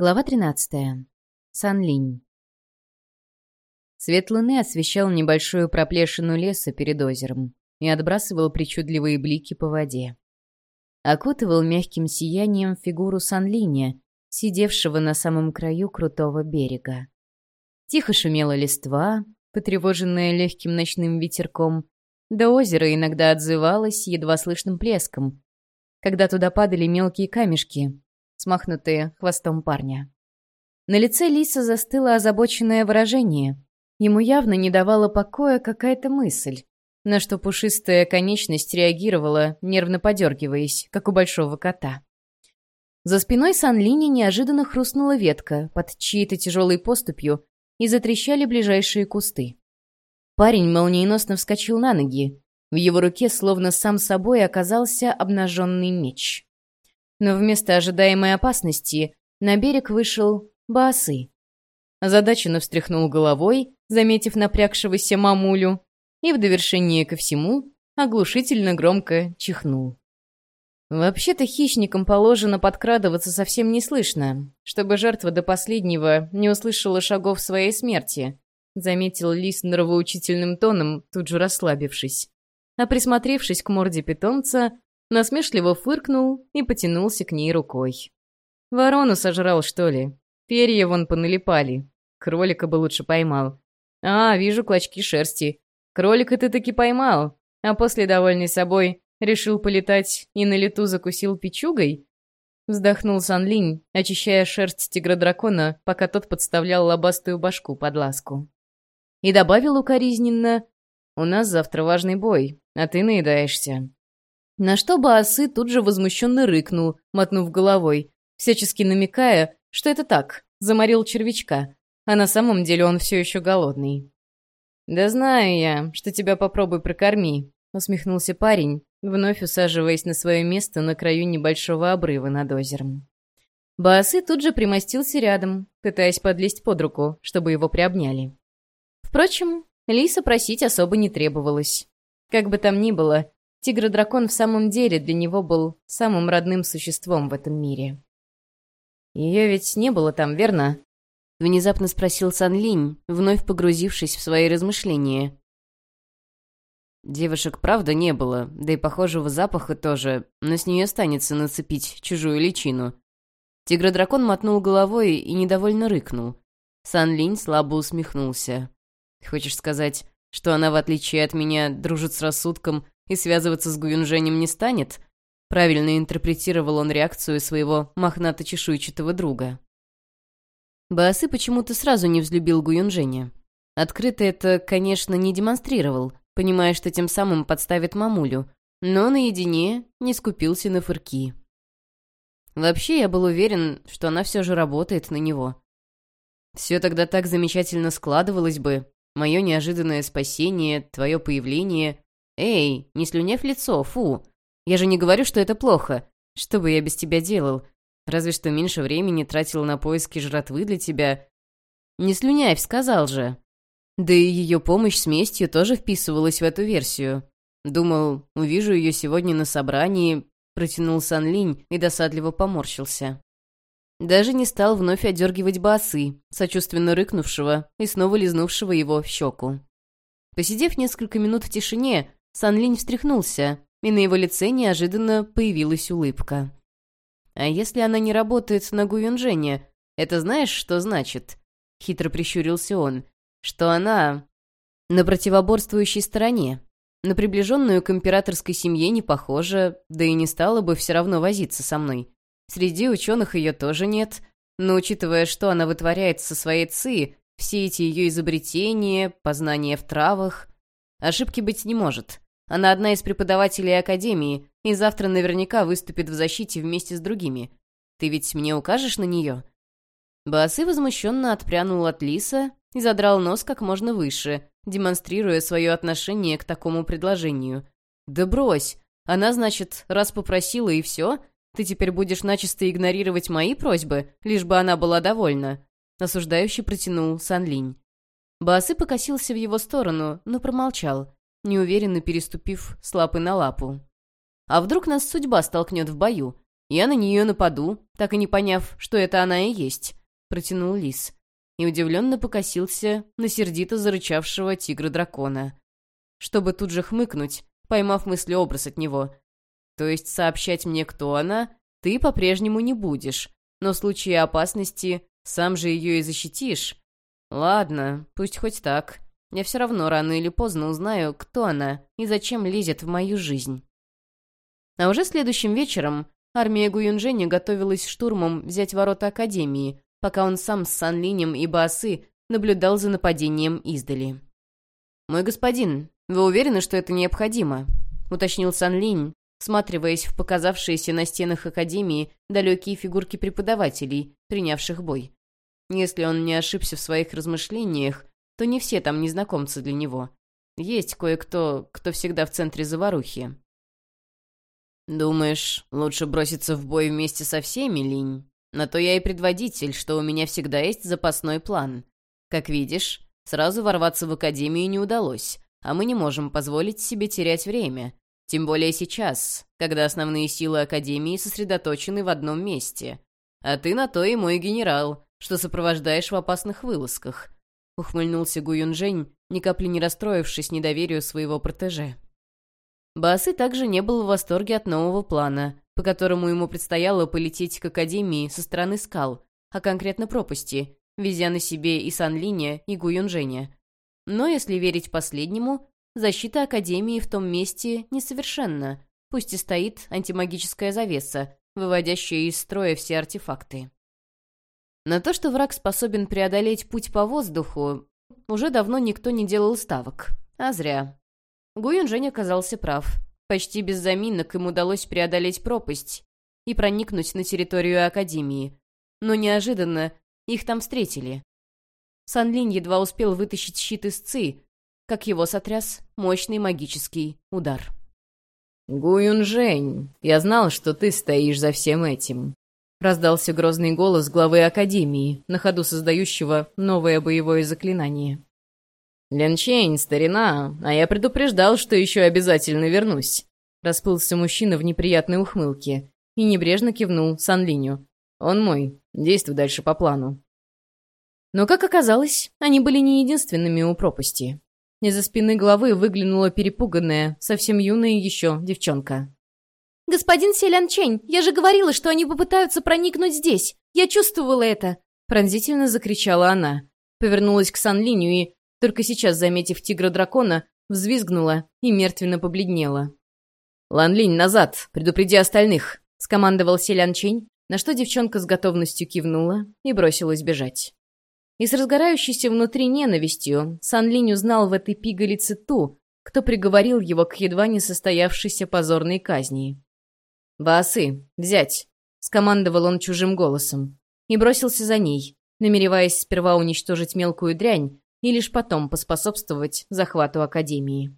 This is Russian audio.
Глава 13. Санлинь. Свет луны освещал небольшую проплешину леса перед озером и отбрасывал причудливые блики по воде. Окутывал мягким сиянием фигуру Санлиня, сидевшего на самом краю крутого берега. Тихо шумела листва, потревоженная легким ночным ветерком, до озера иногда отзывалось едва слышным плеском, когда туда падали мелкие камешки, смахнутые хвостом парня. На лице Лиса застыло озабоченное выражение. Ему явно не давала покоя какая-то мысль, на что пушистая конечность реагировала, нервно подергиваясь, как у большого кота. За спиной Санлини неожиданно хрустнула ветка под чьей-то тяжелой поступью и затрещали ближайшие кусты. Парень молниеносно вскочил на ноги. В его руке словно сам собой оказался обнаженный меч но вместо ожидаемой опасности на берег вышел Баасы. Озадаченно встряхнул головой, заметив напрягшегося мамулю, и в довершение ко всему оглушительно громко чихнул. Вообще-то хищникам положено подкрадываться совсем неслышно, чтобы жертва до последнего не услышала шагов своей смерти, заметил Лис нравоучительным тоном, тут же расслабившись. А присмотревшись к морде питомца, насмешливо фыркнул и потянулся к ней рукой. Ворону сожрал, что ли? Перья вон поналипали. Кролика бы лучше поймал. А, вижу клочки шерсти. Кролика ты таки поймал, а после, довольный собой, решил полетать и на лету закусил печугой? Вздохнул Санлинь, очищая шерсть тигра-дракона, пока тот подставлял лобастую башку под ласку. И добавил укоризненно, «У нас завтра важный бой, а ты наедаешься. На что Баасы тут же возмущенно рыкнул, мотнув головой, всячески намекая, что это так, заморил червячка, а на самом деле он все еще голодный. «Да знаю я, что тебя попробуй прокорми», — усмехнулся парень, вновь усаживаясь на свое место на краю небольшого обрыва над озером. Баасы тут же примостился рядом, пытаясь подлезть под руку, чтобы его приобняли. Впрочем, Лиса просить особо не требовалось. Как бы там ни было, Тигр-дракон в самом деле для него был самым родным существом в этом мире. «Ее ведь не было там, верно?» — внезапно спросил Сан Линь, вновь погрузившись в свои размышления. Девушек правда не было, да и похожего запаха тоже, но с нее останется нацепить чужую личину. Тигр-дракон мотнул головой и недовольно рыкнул. Сан Линь слабо усмехнулся. «Хочешь сказать, что она, в отличие от меня, дружит с рассудком и связываться с Гуюнженем не станет? Правильно интерпретировал он реакцию своего мохнато-чешуйчатого друга. Баасы почему-то сразу не взлюбил Гуюнженя. Открыто это, конечно, не демонстрировал, понимая, что тем самым подставит мамулю, но наедине не скупился на фырки. Вообще, я был уверен, что она все же работает на него. Все тогда так замечательно складывалось бы. Мое неожиданное спасение, твое появление, «Эй, не слюней в лицо, фу! Я же не говорю, что это плохо. Что бы я без тебя делал? Разве что меньше времени тратил на поиски жратвы для тебя. Не слюнявь, сказал же!» Да и ее помощь с местью тоже вписывалась в эту версию. Думал, увижу ее сегодня на собрании, протянул Сан Линь и досадливо поморщился. Даже не стал вновь одергивать басы, сочувственно рыкнувшего и снова лизнувшего его в щеку. Посидев несколько минут в тишине, Санлинь встряхнулся, и на его лице неожиданно появилась улыбка. «А если она не работает на Гуюнжене, это знаешь, что значит?» Хитро прищурился он. «Что она на противоборствующей стороне. На приближенную к императорской семье не похожа, да и не стала бы все равно возиться со мной. Среди ученых ее тоже нет, но учитывая, что она вытворяет со своей ЦИ, все эти ее изобретения, познания в травах, ошибки быть не может. Она одна из преподавателей Академии, и завтра наверняка выступит в защите вместе с другими. Ты ведь мне укажешь на нее?» Басы возмущенно отпрянул от Лиса и задрал нос как можно выше, демонстрируя свое отношение к такому предложению. «Да брось! Она, значит, раз попросила и все? Ты теперь будешь начисто игнорировать мои просьбы, лишь бы она была довольна?» Осуждающий протянул Санлинь. Басы покосился в его сторону, но промолчал неуверенно переступив с лапы на лапу. «А вдруг нас судьба столкнет в бою? Я на нее нападу, так и не поняв, что это она и есть», — протянул лис. И удивленно покосился на сердито зарычавшего тигра-дракона. Чтобы тут же хмыкнуть, поймав мыслеобраз от него. «То есть сообщать мне, кто она, ты по-прежнему не будешь, но в случае опасности сам же ее и защитишь. Ладно, пусть хоть так. Я все равно рано или поздно узнаю, кто она и зачем лезет в мою жизнь». А уже следующим вечером армия Гуюнжэня готовилась штурмом взять ворота Академии, пока он сам с Санлинем и Баасы наблюдал за нападением издали. «Мой господин, вы уверены, что это необходимо?» — уточнил Санлинь, всматриваясь в показавшиеся на стенах Академии далекие фигурки преподавателей, принявших бой. Если он не ошибся в своих размышлениях, то не все там незнакомцы для него. Есть кое-кто, кто всегда в центре заварухи. «Думаешь, лучше броситься в бой вместе со всеми, Линь? На то я и предводитель, что у меня всегда есть запасной план. Как видишь, сразу ворваться в Академию не удалось, а мы не можем позволить себе терять время. Тем более сейчас, когда основные силы Академии сосредоточены в одном месте. А ты на то и мой генерал, что сопровождаешь в опасных вылазках», — ухмыльнулся Гу Юнжень, ни капли не расстроившись недоверию своего протеже. Басы также не был в восторге от нового плана, по которому ему предстояло полететь к Академии со стороны скал, а конкретно пропасти, везя на себе и Санлиня, и Гуюнжэня. Но, если верить последнему, защита Академии в том месте несовершенна, пусть и стоит антимагическая завеса, выводящая из строя все артефакты. На то, что враг способен преодолеть путь по воздуху, уже давно никто не делал ставок. А зря. Гуюнжэнь оказался прав. Почти без заминок им удалось преодолеть пропасть и проникнуть на территорию Академии. Но неожиданно их там встретили. Санлинь едва успел вытащить щит из Ци, как его сотряс мощный магический удар. «Гуюнжэнь, я знал, что ты стоишь за всем этим», — раздался грозный голос главы Академии, на ходу создающего новое боевое заклинание. «Лянчень, старина, а я предупреждал, что еще обязательно вернусь», — расплылся мужчина в неприятной ухмылке и небрежно кивнул Санлиню. «Он мой, действуй дальше по плану». Но, как оказалось, они были не единственными у пропасти. Из-за спины главы выглянула перепуганная, совсем юная еще девчонка. «Господин Селян Чень, я же говорила, что они попытаются проникнуть здесь! Я чувствовала это!» Пронзительно закричала она. Повернулась к Санлиню и, только сейчас, заметив тигра-дракона, взвизгнула и мертвенно побледнела. «Ланлинь, назад! Предупреди остальных!» — скомандовал Селян Чень, на что девчонка с готовностью кивнула и бросилась бежать. И с разгорающейся внутри ненавистью Санлинь узнал в этой пигалице ту, кто приговорил его к едва не состоявшейся позорной казни. «Баасы, взять!» — скомандовал он чужим голосом и бросился за ней, намереваясь сперва уничтожить мелкую дрянь, и лишь потом поспособствовать захвату Академии.